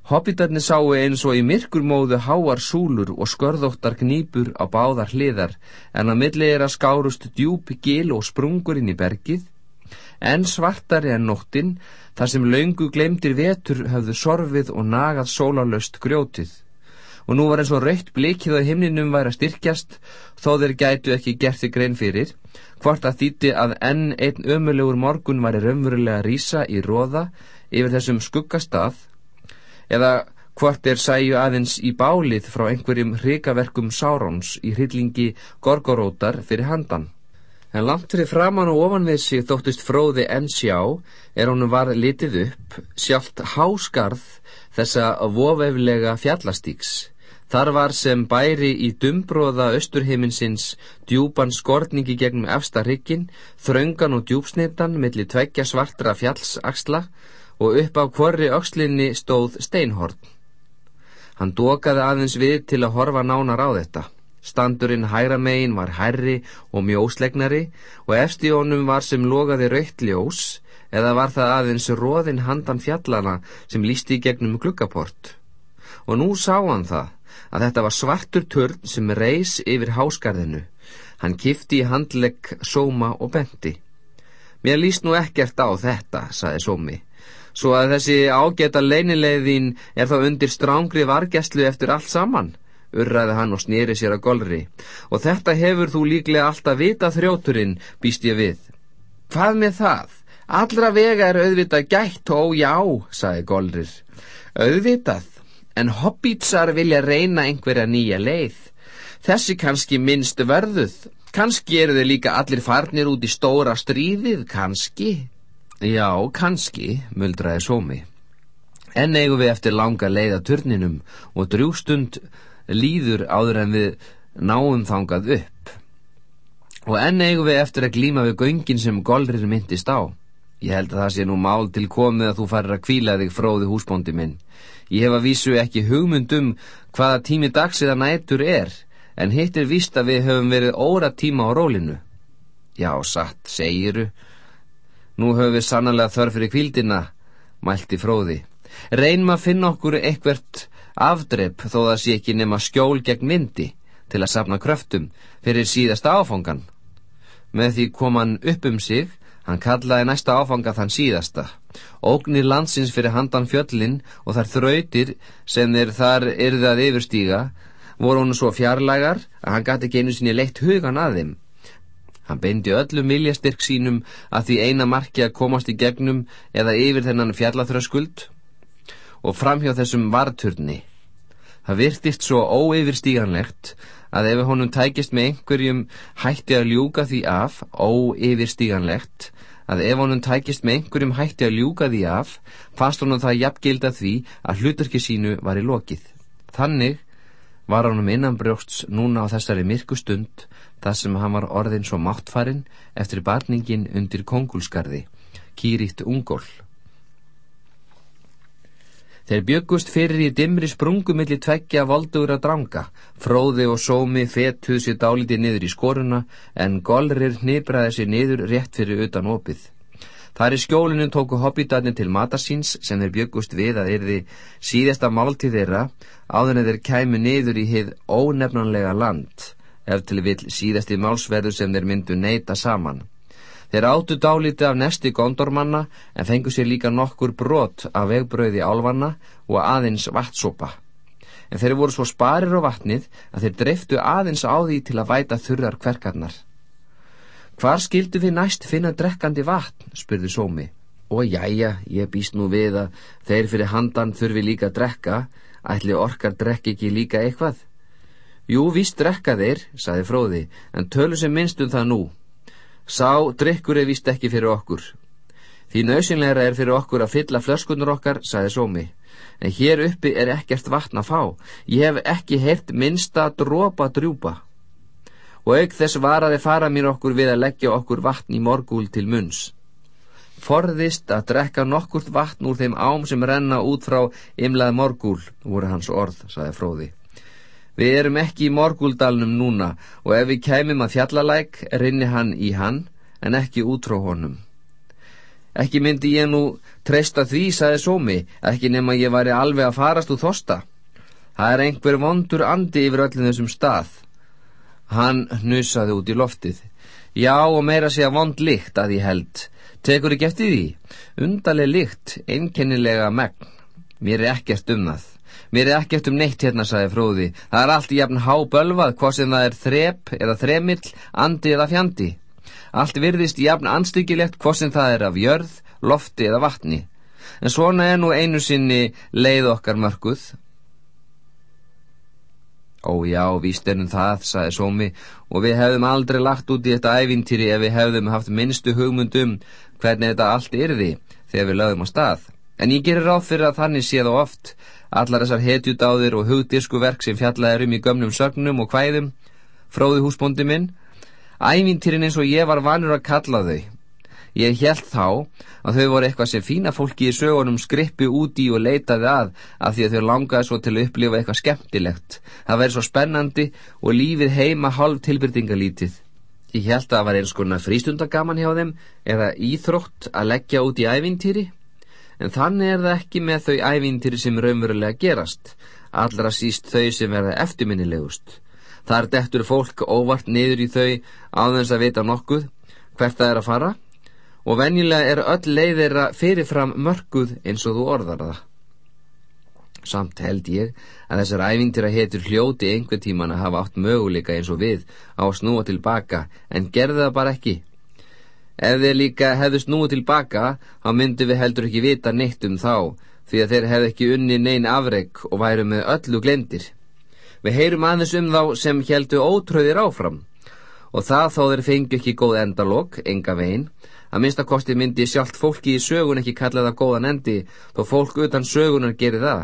Hobbitarnir sáu eins og í myrkurmóðu háar súlur og skörðóttar knýpur á báðar hliðar en að millið er að skárust djúpi gil og sprungur inn í bergið en svartari en nóttin, þar sem laungu glemdir vetur höfðu sorfið og nagað sólalöst grjótið. Og nú var eins og raukt blikið á himninum væri að styrkjast, þó þeir gætu ekki gert þig grein fyrir, hvort að þýtti að enn einn ömulegur morgun væri raunverulega rísa í róða yfir þessum skuggastað, eða hvort er sæju aðeins í bálið frá einhverjum hrikaverkum Sárons í hryllingi Gorgorótar fyrir handan. En langt fyrir framann og ofan við sig þóttist fróði enn sjá er honum var litið upp sjálft háskarð þessa vofeflega fjallastíks. Þar var sem bæri í dumbróða austurheiminsins djúpan skortningi gegnum efsta ryggin, þraungan og djúpsnittan millir tveggja svartra fjallsaksla og upp á kvorri aukslinni stóð steinhorn. Hann dokaði aðeins við til að horfa nánar á þetta. Standurinn hæra megin var herri og mjóslegnari og eftir honum var sem logaði raukt ljós eða var það aðeins róðin handan fjallana sem lísti í gegnum glukkaport. Og nú sá hann það að þetta var svartur törn sem reys yfir háskarðinu. Hann kifti í handlegg sóma og benti. Mér líst nú ekkert á þetta, saði sómi svo að þessi ágæta leinilegðin er þá undir strángri vargæslu eftir allt saman, urraði hann og snýri sér að golri. Og þetta hefur þú líklega alltaf vita þrjóturinn, býst ég við. Hvað með það? Allra vega er auðvitað gætt og já, saði golrir. Auðvitað, en hobbítsar vilja reyna einhverja nýja leið. Þessi kannski minnst verðuð. Kannski eru þau líka allir farnir út í stóra stríðið, kannski. Já, kannski, muldraði sómi. En eigum við eftir langa leiða turninum og drjústund líður áður en við náum þangað upp. Og enn eigum við eftir að glíma við göngin sem golrir myndist á. Ég held að það sé nú mál til komið að þú farir að kvíla þig fróði húsbóndi minn. Ég hef að vísu ekki hugmyndum hvaða tími dagsiða nætur er, en hitt er víst að við höfum verið óra tíma á rólinu. Já, satt, segiru, Nú höfum við sannlega þörf fyrir kvíldina, mælti fróði. Reynum að finna okkur eitthvert afdrepp þó það sé ekki nema skjól gegn myndi til að sapna kröftum fyrir síðasta áfangan. Með því kom hann upp um sig, hann kallaði næsta áfanga þann síðasta. Ógnir landsins fyrir handan fjöllin og þar þrautir sem þeir þar yrðað yfirstíga voru hann svo fjarlægar að hann gæti ekki einu sinni leitt hugan að þeim. Hann beindi öllum viljastyrk sínum að því eina marki að komast í gegnum eða yfir þennan fjallaþröskuld og framhjá þessum varturni. Það virtist svo óyfirstíganlegt að ef honum tækist með einhverjum hætti að ljúka því af, óyfirstíganlegt, að ef honum tækist með einhverjum hætti að ljúka því af, fast honum það jafngilda því að hluturki sínu var í lokið. Þannig var honum innan brjósts núna á þessari myrku stund þar sem hann var orðin svo máttfarin eftir barningin undir kongulskarði, kýritt ungól. Þeir byggust fyrir í dimri sprungumilli tveggja voldugra dranga, fróði og sómi fetuð sér dáliti niður í skoruna en golrir hnibraði sér niður rétt fyrir utan opið. Þar í skjólinu tóku hobbitarnir til matasíns sem þeir byggust við að erði síðasta máltið þeirra áður en þeir kæmu niður í hið ónefnanlega land ef til vill síðasti málsverðu sem þeir myndu neyta saman. Þeir áttu dáliti af nesti gondormanna en fengu sér líka nokkur brot af vegbröði álvanna og aðeins vatsopa. En þeir voru svo sparir á vatnið að þeir dreiftu aðeins á því til að væta þurrar kverkarnar. Hvar skildu við næst finna drekkandi vatn, spurði Sómi. Og jæja, ég býst nú við að þeir fyrir handan þurfi líka drekka, ætli orkar drekki ekki líka eitthvað. Jú, víst drekka þeir, saði fróði, en tölu sem minnst um það nú. Sá, drikkur er víst ekki fyrir okkur. Því nöðsynleira er fyrir okkur að fylla flöskunur okkar, saði sómi. En hér uppi er ekkert vatn að fá. Ég hef ekki heyrt minnsta drópa drjúpa. Og auk þess varaði fara mér okkur við að leggja okkur vatn í morgúl til munns. Forðist að drekka nokkurt vatn úr þeim ám sem renna út frá ymlað morgúl, voru hans orð, saði fróði. Við erum ekki í morguldalnum núna og ef við kæmum að fjallalæk rinni hann í hann en ekki út frá honum. Ekki myndi ég nú treysta því, saði Sómi, ekki nema ég væri alveg að farast úr þosta. Það er einhver vondur andi yfir öllum þessum stað. Hann hnusaði út í loftið. Já, og meira sé að vond lykt að ég held. Tekur ekki eftir því? Undarleg lykt, einkennilega megn. Mér er ekkert um það. Mér er ekkert um neitt hérna, sagði fróði. Það er allt jafn hábölvað, hvað sem það er þrep eða þremill, andi eða fjandi. Allt virðist jafn anstyggilegt, hvað sem það er af jörð, lofti eða vatni. En svona er nú einu sinni leið okkar mörguð. Ó já, víst ennum það, sagði Sómi, og við hefðum aldrei lagt út í þetta ævintýri ef við hefðum haft minnstu hugmyndum hvernig þetta allt yrði þegar við lögum á stað. En ég gerir ráð fyrir að þannig sé það oft, allar þessar hetjudáðir og hugdísku verk sem fjallaði um í gömnum sögnum og hvæðum, fróði húsbóndi minn, ævintýrin eins og ég var vanur að kalla þau, Ég held þá að þau voru eitthvað sem fína fólki í sögunum skrippi úti og leitaði að af því að þau langaði svo til að upplifa eitthvað skemmtilegt. Það væri svo spennandi og lífið heima hálf tilbyrtingalítið. Ég held að það var eins konar frístundagaman hjá þeim eða íþrótt að leggja út í ævintýri. En þannig er það ekki með þau ævintýri sem raunverulega gerast, allra síst þau sem verða eftirminnilegust. Þar dettur fólk óvart niður í þau á þess að vita nokkuð hvert það er að fara og venjulega er öll leiðira fyrirfram mörguð eins og þú orðar það. Samt held ég að þessar ævintýra hetur hljóti einhver tíman að hafa átt möguleika eins og við á að snúa tilbaka en gerði það bara ekki. Ef þeir líka hefðu snúið tilbaka þá myndu við heldur ekki vita neitt um þá því að þeir hefðu ekki unni neyn afreg og væru með öllu glendir. Við heyrum aðeins um þá sem heldu ótröðir áfram og það þó þeir fengi ekki góð endalók, enga veginn Að minnstakosti myndi sjálft fólki í sögun ekki kalla það góðan endi, þó fólk utan sögunar gerir það.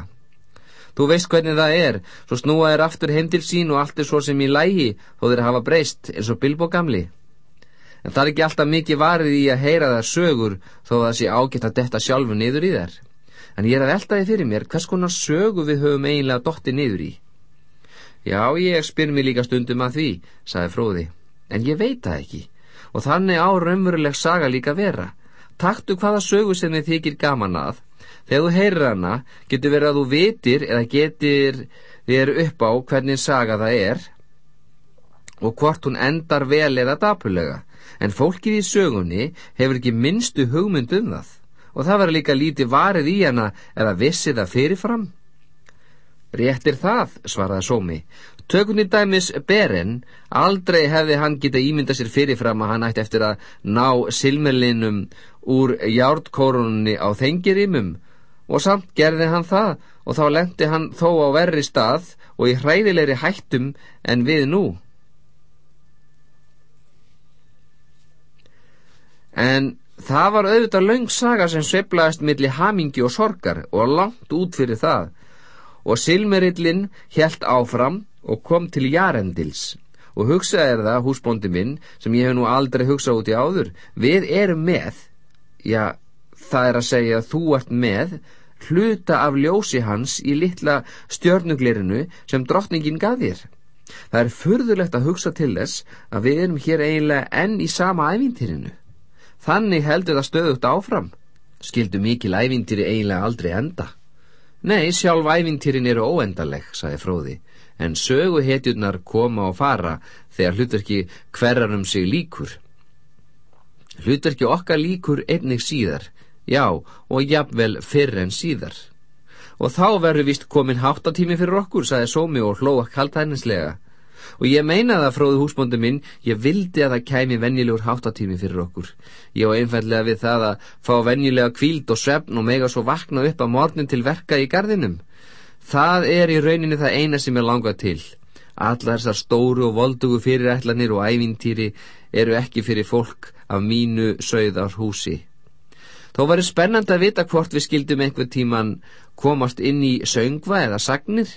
Þú veist hvernig það er, svo snúa er aftur heim til sín og allt er svo sem í lægi, þó þeir hafa breyst, eins og Bilbo gamli. En það er ekki alltaf mikið varið í að heyra það sögur, þó það sé ágætt að detta sjálfu niður í þær. En ég er að veltaði fyrir mér, hvers konar sögu við höfum eiginlega dotti niður í? Já, ég spyr mér líka stundum að því, saði fróði, en ég veit það ekki og þannig á raunveruleg saga líka vera. Taktu hvaða sögu sem þið þykir gaman að. Þegar þú heyrir hana, getur verið að þú vitir eða getur þér upp á hvernig saga það er og hvort hún endar vel eða dapulega. En fólkið í sögunni hefur ekki minnstu hugmynd um það og það verður líka lítið varið í hana eða vissið það fyrirfram. Réttir það, svaraði Sómi, Tökum í dæmis Beren, aldrei hefði hann geta ímynda sér fyrirfram að hann ætti eftir að ná silmerlinum úr jártkórunni á þengirimum og samt gerði hann það og þá lendi hann þó á verri stað og í hræðilegri hættum en við nú. En það var auðvitað laung saga sem sveiblaðist millir hamingi og sorgar og langt út fyrir það og silmerillin helt áfram og kom til Jarendils og hugsaði það, húsbóndi minn, sem ég hef nú aldrei hugsað út í áður, við erum með, já, það er að segja að þú ert með, hluta af ljósi hans í litla stjörnuglirinu sem drottningin gaf þér. Það er furðulegt að hugsa til þess að við erum hér eiginlega enn í sama ævintýrinu. Þannig heldur það stöðugt áfram. Skildu mikil ævintýri eiginlega aldrei enda. Nei, sjálf ævintýrin eru óendaleg, saði fróði en söguhetjurnar koma og fara þegar hlutverki hverjar um sig líkur. Hlutverki okkar líkur einnig síðar, já, og jafnvel fyrr en síðar. Og þá verður vist komin háttatími fyrir okkur, saði Sómi og hlóa kaltæninslega. Og ég meinaði að fróðu húsbóndu minn, ég vildi að það kæmi vennilegur háttatími fyrir okkur. Ég á einfallega við það að fá vennilega kvíld og svefn og mega svo vakna upp að morgun til verka í gardinum. Það er í rauninni það eina sem er langað til. Allar þessar stóru og voldugu fyrirætlanir og ævintýri eru ekki fyrir fólk af mínu sögðar húsi. Þó verður spennand að vita hvort við skildum einhver tíman komast inn í söngva eða sagnir.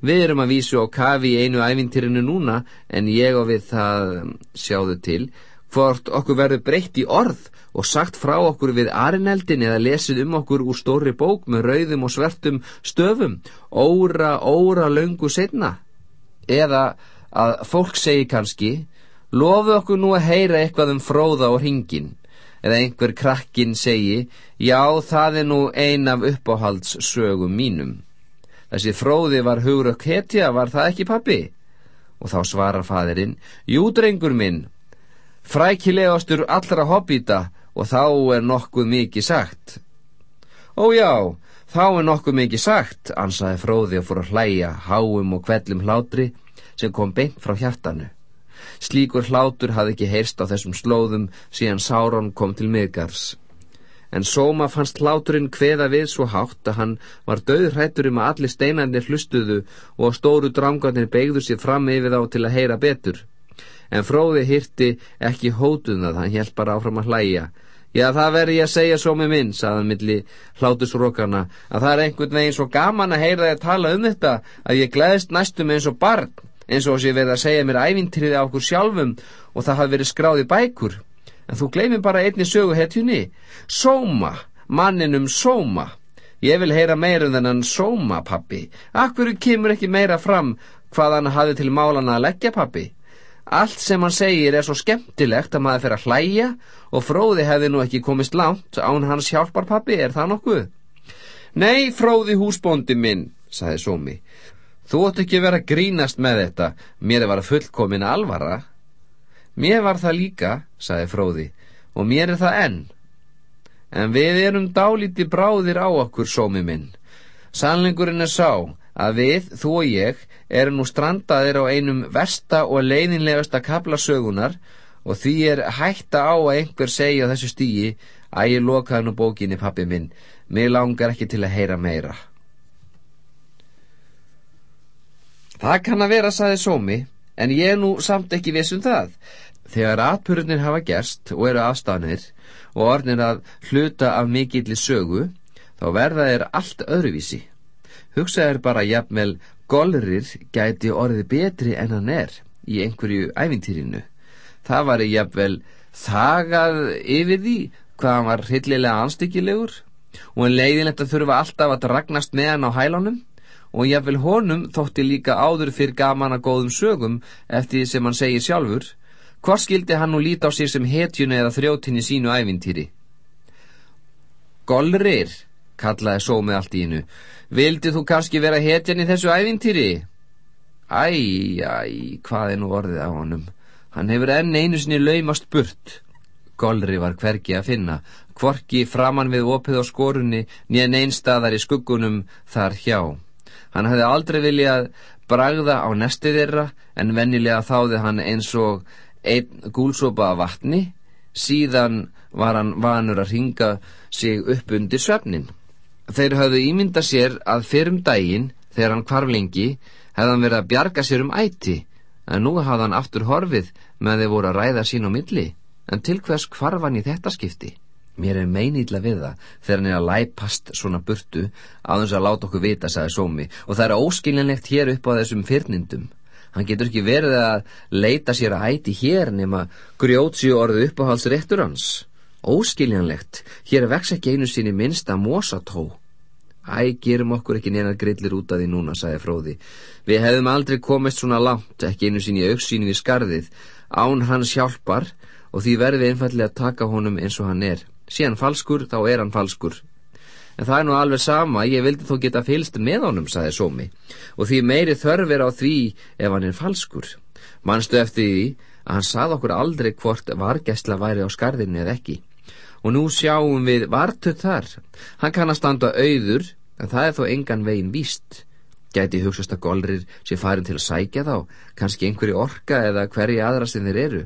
Við erum að vísu á kafi í einu ævintýrinu núna en ég og við það sjáðu til hvort okkur verður breytt í orð og sagt frá okkur við arineldin eða lesið um okkur úr stóri bók með rauðum og svertum stöfum, óra, óra löngu setna. Eða að fólk segi kannski, lofu okkur nú að heyra eitthvað um fróða og hringin, eða einhver krakkin segi, já það er nú ein af uppáhaldssögum mínum. Þessi fróði var hugrök hetja, var það ekki pappi? Og þá svarar fadirinn, jú drengur minn, frækilegastur allra hobbita og þá er nokkuð mikið sagt. Ó já, þá er nokkuð mikið sagt, ansaði fróði og fór að hlæja háum og kvellum hlátri sem kom beint frá hjartanu. Slíkur hlátur hafði ekki heyrst á þessum slóðum síðan Sáron kom til miðgarðs. En Sóma fannst hláturinn kveða við svo hátt að hann var döðrættur um að allir steinarnir hlustuðu og stóru drangarnir beigðu sér fram yfir þá til að heyra betur. En fróði hýrti ekki hótuðnað, hann hjælt bara áfram að hlæja. Já, það verði ég að segja með minn, saðan milli hlátusrókarna, að það er einhvern veginn svo gaman að heyra þig að tala um þetta að ég gleðist næstum eins og barn, eins og ég verði að segja mér ævintriði á okkur sjálfum og það hafi verið skráði bækur. En þú gleymir bara einni sögu hetjunni. Sóma, manninum Sóma. Ég vil heyra meira um þennan Sóma, pappi. Akkur kemur ekki meira fram hvað hann hafi til málana að leggja, pappi. Allt sem hann segir er svo skemmtilegt að maður fer að hlæja og fróði hefði nú ekki komist langt án hans hjálparpappi, er það nokkuð? Nei, fróði húsbóndi minn, saði Sómi. Þú ætti ekki vera grínast með þetta, mér er var fullkomin alvara. Mér var það líka, saði fróði, og mér er það enn. En við erum dálíti bráðir á okkur, Sómi minn. Sannlingurinn er sá að við, þú og ég, erum nú strandaðir á einum versta og leiðinlegasta kaplasögunar og því er hætta á að einhver segja á þessu stígi að ég lokaði nú bókinni pappi minn, mér langar ekki til að heyra meira. Það kann að vera, saði Sómi, en ég er nú samt ekki vissum það. Þegar atbyrðunir hafa gerst og eru afstánir og orðnir að hluta af mikilli sögu, þá verða þeir allt öðruvísi. Hugsaður bara jafnvel Golrir gæti orðið betri en hann er í einhverju æfintýrinu. Það var jafnvel þagað yfir því hvað hann var hillilega anstíkilegur og en leiðilegt að þurfa alltaf að dragnast með hann á hælunum og jafnvel honum þótti líka áður fyrir gaman að góðum sögum eftir sem hann segir sjálfur hvort skildi hann nú líta á sig sem hetjunu eða þrjóttinni sínu æfintýri. Golrir, kallaði sómið allt í innu Vildi þú kannski vera hetjan í þessu ævintýri? Æj, æj, hvað er nú orðið á honum? Hann hefur enn einu sinni laumast burt. Golri var hvergi að finna, kvorki framann við opið á skorunni, nýjan einstaðar í skuggunum þar hjá. Hann hefði aldrei viljað bragða á nesti þeirra, en vennilega þáði hann eins og einn gúlsopa af vatni, síðan var hann vanur að ringa sig upp undir svefnin. Þeir hafðu ímynda sér að fyrrum daginn, þegar hann kvarf lengi, hefði hann verið að bjarga sér um æti, en nú hafði hann aftur horfið með þeir voru að ræða sín á milli, en til hvers kvarf hann í þetta skipti? Mér er meinýtla við það þegar hann er að læpast svona burtu þess að láta okkur vita, sagði Sómi, og það er óskiljanlegt hér upp á þessum fyrnindum. Hann getur ekki verið að leita sér að æti hér nema grjótsi orðu uppáhaldsréttur hans. Óskiljanlegt, hér vex ekki einu sinni minnsta mosató. Æ, gerum okkur ekki neina grillir út af því núna, sagði Fróði. Við hefðum aldrei komist svona langt, ekki einu sinni auksínu við skarðið, án hans hjálpar og því verðum við einfallega að taka honum eins og hann er. Sé hann falskur, þá er hann falskur. En það er nú alveg sama, ég vildi þó geta fylst með honum, sagði Sómi, og því meiri þörfir á því ef hann er falskur. Manstu eftir því að hann sað okkur aldrei hvort vargæsla væri á skarðinni eða ekki og nú sjáum við vartöð þar. Hann kann að standa auður, en það er þó engan veginn víst. Gæti hugsaðst að golrir sé farin til að sækja þá, kannski einhverju orka eða hverju aðra sem þeir eru.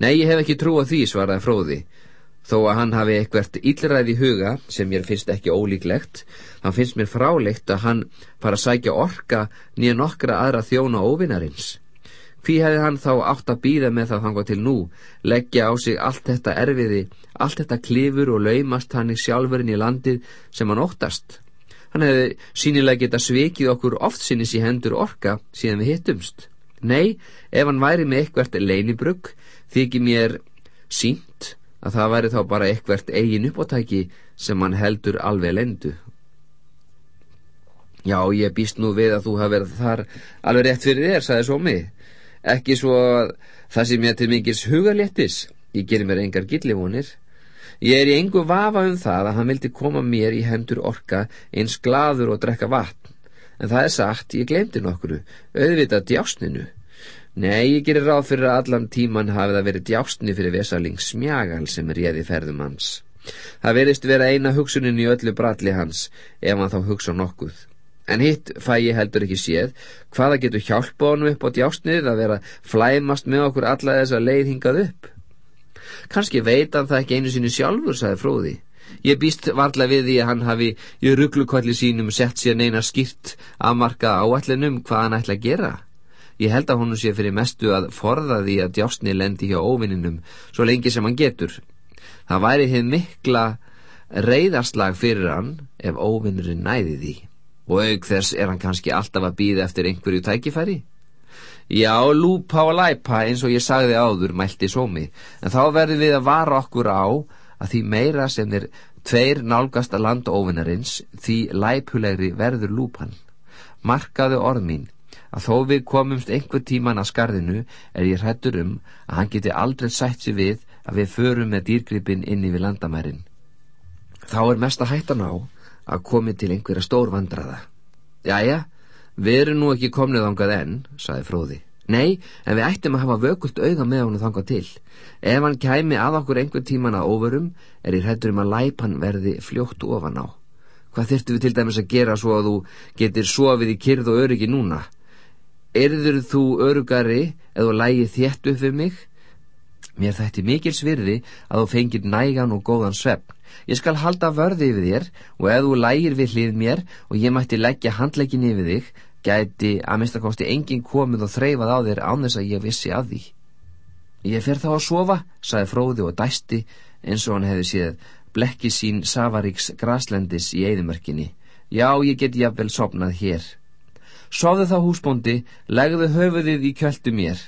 Nei, ég hef ekki trú á því, svaraði fróði. Þó að hann hafi eitthvert íllræði huga, sem mér finnst ekki ólíklegt, hann finnst mér frálegt að hann fara að sækja orka nýja nokkra aðra þjóna óvinarins. Hví hefði hann þá átt að býða með það þangað til nú, leggja á sig allt þetta erfiði, allt þetta klifur og laumast hann í sjálfurinn í landið sem hann óttast. Hann hefði sínilega geta svikið okkur oft sinnis í hendur orka síðan við hittumst. Nei, ef hann væri með eitthvert leinibrugg, þykir mér sínt að það væri þá bara eitthvert eigin uppáttæki sem hann heldur alveg lendu. Já, ég býst nú við að þú hafi verið þar alveg rétt fyrir þér, sagði svo mig. Ekki svo að það sem ég til mingis hugaléttis, ég gerir mér engar gillivonir. Ég er í engu vafa um það að hann vildi koma mér í hendur orka eins gladur og drekka vatn. En það er sagt, ég glemdi nokkru, auðvitað djásninu. Nei, ég gerir ráð fyrir að allan tíman hafi það verið djástni fyrir vesaling smjagal sem réði ferðum hans. Það verist vera eina hugsunin í öllu bralli hans ef hann þá hugsa nokkuð. En hitt fæ ég heldur ekki séð hvaða getur hjálpa honum upp á djástnið að vera flæmast með okkur alla þess að leið hingað upp. Kanski veit hann það ekki einu sinni sjálfur, sagði fróði. Ég býst varla við því að hann hafi í rugglukolli sínum sett sér neina skýrt að marka áallinum hvað hann ætla að gera. Ég held að honum sé fyrir mestu að forða því að djásni lendi hjá óvinninum svo lengi sem hann getur. Það væri hefð mikla reyðarslag fyrir hann ef óvinnurinn næði því. Og auk þess er hann kannski alltaf að býða eftir einhverju tækifæri. Já, lúpa og læpa eins og ég sagði áður mælti sómi, en þá verðum við að vara okkur á að því meira sem þeir tveir nálgasta landóvinarins því læpulegri verður lúpan. Markaðu orð mín að þó við komumst einhver tíman að skarðinu er ég hrættur um að hann geti aldrei sætt sér við að við förum með dýrgripin inn í við landamærin. Þá er mesta hættan á að komi til einhverja stór vandraða. Jæja, við erum nú ekki komnið ángað enn, saði fróði. Nei, en við ættum að hafa vökult auða með honum þangað til. Ef hann kæmi að okkur einhver tíman að óverum, er ég hættur um að læpan verði fljótt ofan á. Hvað þurftu við til dæmis að gera svo að þú getur sofið í kyrð og öryggi núna? Erður þú örugari eða lægið þétt upp við mig? Mér þætti mikil svirði að þú fengir nægan og góðan svefn. Ég skal halda vörði yfir þér og ef þú lægir við hlið mér og ég mætti leggja handlegin yfir þig, gæti að minnstakosti enginn komið og þreifað á þér án þess að ég vissi af því. Ég fer þá að sofa, saði fróði og dæsti eins og hann hefði séð blekki sín Savaríks graslendis í eðimörkinni. Já, ég geti jafnvel sopnað hér. Sofðu þá húsbóndi, legðu höfuðið í kjöldu mér.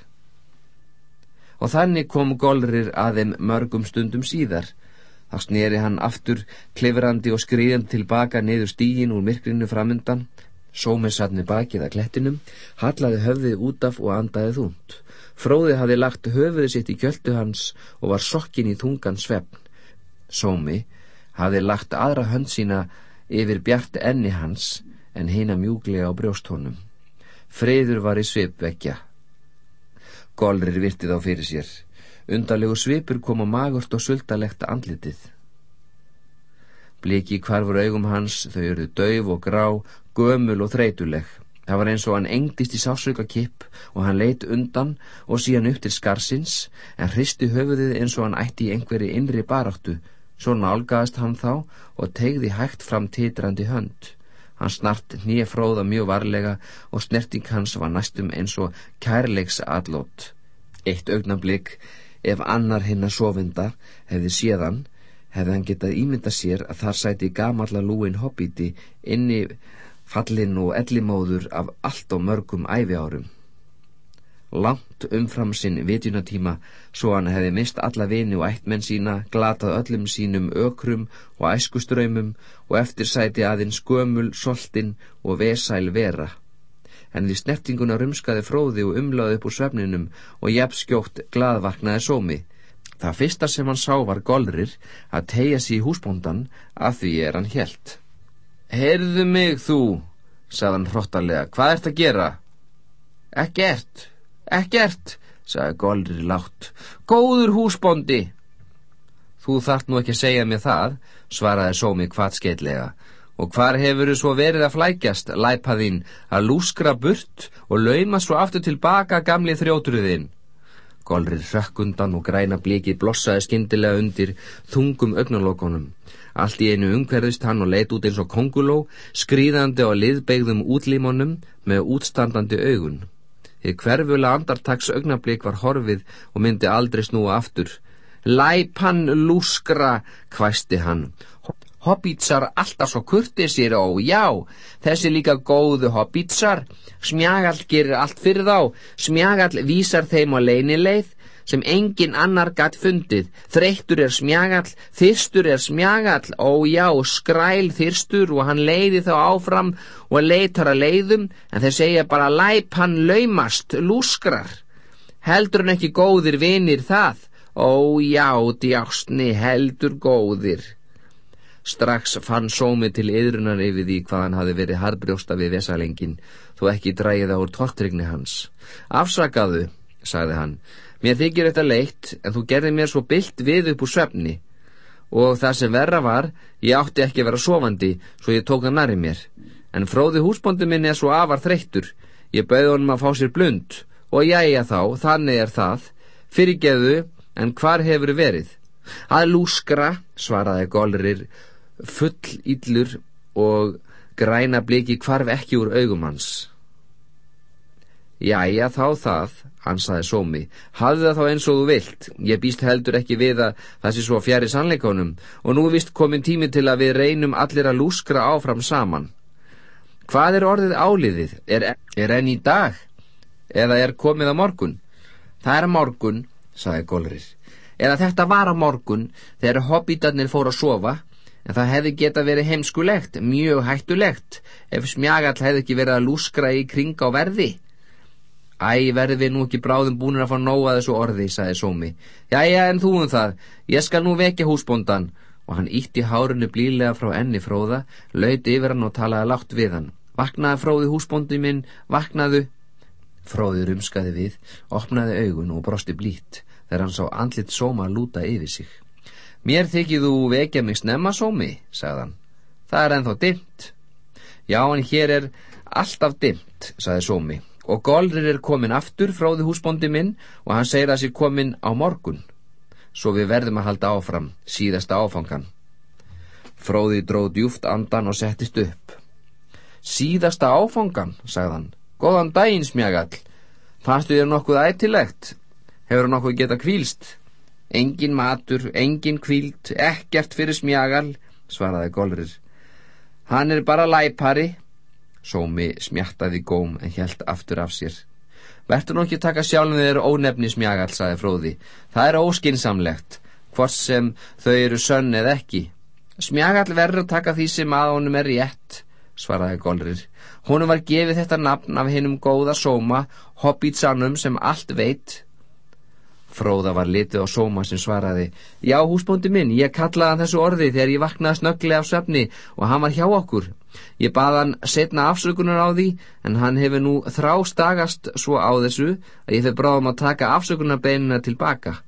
Og þannig kom Golrir að þeim mörgum stundum síðar. Þá sneri hann aftur, klifrandi og skriðandi tilbaka niður stígin úr myrkrinu framundan, Sómið satni bakið að klettinum, hallaði höfðið út af og andaði þúnt. Fróði hafi lagt höfuðið sitt í kjöldu hans og var sokkin í þungan svefn. Sómi hafi lagt aðra hönd sína yfir bjart enni hans en hina mjúglega á brjóstónum. Freyður var í svipvekja. Golrir virtið á fyrir sér. Undarlegu svipur kom á magurt og sultalegt andlitið. Bliki hvarfur augum hans, þau eru döf og grá, gömul og þreytuleg. Það var eins og hann engdist í sásauka kipp og hann leit undan og síðan upp til skarsins en hristi höfuðið eins og hann ætti í einhverju innri baráttu. Svo nálgæðast hann þá og tegði hægt fram titrandi hönd. Hann snart nýja fróða mjög varlega og snerting hans var næstum eins og kærleiks allót. Eitt augnablik, ef annar hinna sofinda hefði séðan, hefði hann getað ímynda sér að þar sæti gamalla lúin hobbíti inni fallin og ellimóður af allt og mörgum æfi árum. Langt umfram sinn vitjunatíma svo hann hefði mist alla vini og ættmenn sína, glatað öllum sínum ökrum og æskuströymum og eftir sæti aðeins gömul, soltin og vesæl vera. En því snertinguna rumskaði fróði og umlaði upp úr svefninum og jafnskjótt gladvaknaði sómi Það fyrsta sem hann sá var golrir að tegja sér í húsbóndan að því er hann helt. Heyrðu mig þú, sagði hann hróttalega, hvað ert að gera? Ekkert, ekkert, sagði golrir látt. Góður húsbóndi. Þú þart nú ekki að segja mig það, svaraði sómi hvað skeitlega. Og hvar hefur þú svo verið að flækjast, læpaðinn, að lúskra burt og lauma svo aftur tilbaka gamli þrjótruðinn? Golrið hrökkundan og græna blikið blossaði skindilega undir þungum augnalokonum. Allt í einu umhverðist hann og leit út eins og konguló, skrýðandi á liðbeigðum útlímonum með útstandandi augun. Þið hverfula andartaks augnablík var horfið og myndi aldrei snúa aftur. Læpan lúskra, hvæsti hann. Hobbítsar alltaf svo kurtisir og já, þessi líka góðu hobbítsar, smjagall gerir allt fyrir þá, smjagall vísar þeim á leinileið sem engin annar gatt fundið, þreyttur er smjagall, þyrstur er smjagall, ó já, skræl þyrstur og hann leiði þá áfram og leitar að leiðum, en þeir segja bara læp hann laumast, lúskrar, heldur hann ekki góðir vinir það, ó já, djástni, heldur góðir. Strax fann sómi til yðrunar yfir því hvað hann hafi verið harbrjósta við vesalengin, þó ekki dræið á úr tortrygni hans. Afsakaðu, sagði hann, mér þykir þetta leitt, en þú gerði mér svo byllt við upp úr svefni. Og það sem verra var, ég átti ekki að vera sofandi, svo ég tók hann nari mér. En fróði húsbóndi minni er svo afar þreyttur, ég bauði honum að fá sér blund, og jæja þá, þannig er það, fyrirgeðu, en hvar hefur verið? Að lúskra, svaraði Golrir, full íllur og græna bliki hvarf ekki úr augum hans. Jæja, þá það, ansaði Sómi, hafðu það þá eins og þú vilt, ég býst heldur ekki við að það sé svo fjari sannleikonum og nú er vist komin tími til að við reynum allir að lúskra áfram saman. Hvað er orðið áliðið? Er, er enn í dag? Eða er komið á morgun? Það er morgun, saði Golrir. Eða þetta var á morgun þegar hobbitarnir fóru að sofa en það hefði geta verið heimskulegt, mjög hættulegt, ef smjagall hefði ekki verið að lúskra í kring á verði. Æ, verði við nú ekki bráðum búinir að fá nóga þessu orði, sagði Sómi. Jæja, en þú um það, ég skal nú vekja húsbóndan. Og hann ítti hárunu blílega frá enni fróða, lauti yfir hann og talaði látt við hann. Vaknaði fróði húsbóndi minn, vaknaðu. Fróði rumskaði við, opnaði augun og brosti blít, þegar hann sá andlit Sóma lúta yfir sig. Mér þykir þú vekja mig snemma sómi, sagðan. Það er ennþá dimt. Já, en hér er alltaf dimt, sagði sómi. Og Golrir er komin aftur, fróði húsbóndi minn, og hann segir að sér komin á morgun. Svo við verðum að halda áfram, síðasta áfangan. Fróði dróð djúft andan og settist upp. Síðasta áfangan, sagðan. Góðan daginn, smjagall. Fannstu þér nokkuð ættilegt? Hefur nokkuð geta kvílst? Engin matur, engin kvíld, ekkert fyrir smjagal, svaraði Golrir. Hann er bara læpari. Sómi smjattaði góm en helt aftur af sér. Vertu nú ekki taka sjálfum þeir ónefni smjagal, saði fróði. Það er óskinsamlegt, hvort sem þau eru sönn eða ekki. Smjagal verður að taka því sem að honum er rétt, svaraði Golrir. Honum var gefið þetta nafn af hennum góða sóma, hobbítsanum sem allt veit, Fróða var litið á sóma sem svaraði Já, húsbóndi minn, ég kallaði þessu orði þegar ég vaknaði snögglega af svefni og hann var hjá okkur. Ég baði hann setna afsökunar á því en hann hefur nú þrástagast svo á þessu að ég fyrir bráðum að taka afsökunarbeinina tilbaka.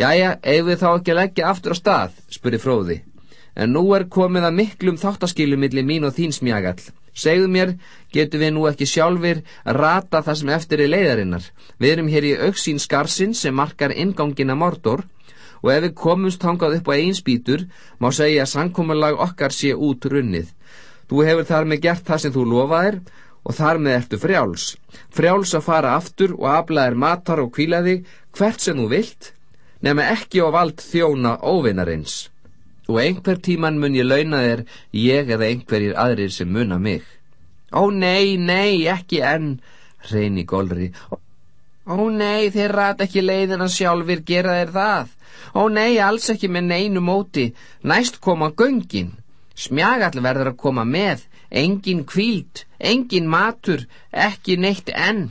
Jæja, ef við þá ekki að leggja aftur á stað, spurði Fróði. En nú er komið að miklum þáttaskilum millir mín og þín smjagall. Segðu mér, getur við nú ekki sjálfur rata það sem eftir er leiðarinnar. Við erum hér í auksín skarsinn sem markar ingangina mordor og ef við komumst hangað upp á einn spýtur má segja að sankomalag okkar sé út runnið. Þú hefur þar með gert það sem þú lofaðir og þar með ertu frjáls. Frjáls að fara aftur og aflaðir matar og kvílaði hvert sem þú vilt, nema ekki á vald þjóna óvinarins og einhver tíman mun ég launa þér ég eða einhverjir aðrir sem muna mig. Ó nei, nei, ekki enn, reyni Golri. Ó nei, þeir rat ekki leiðina sjálfur gera þér það. Ó nei, alls ekki með neinu móti, næst koma göngin. Smjagall verður að koma með, engin kvíld, engin matur, ekki neitt enn.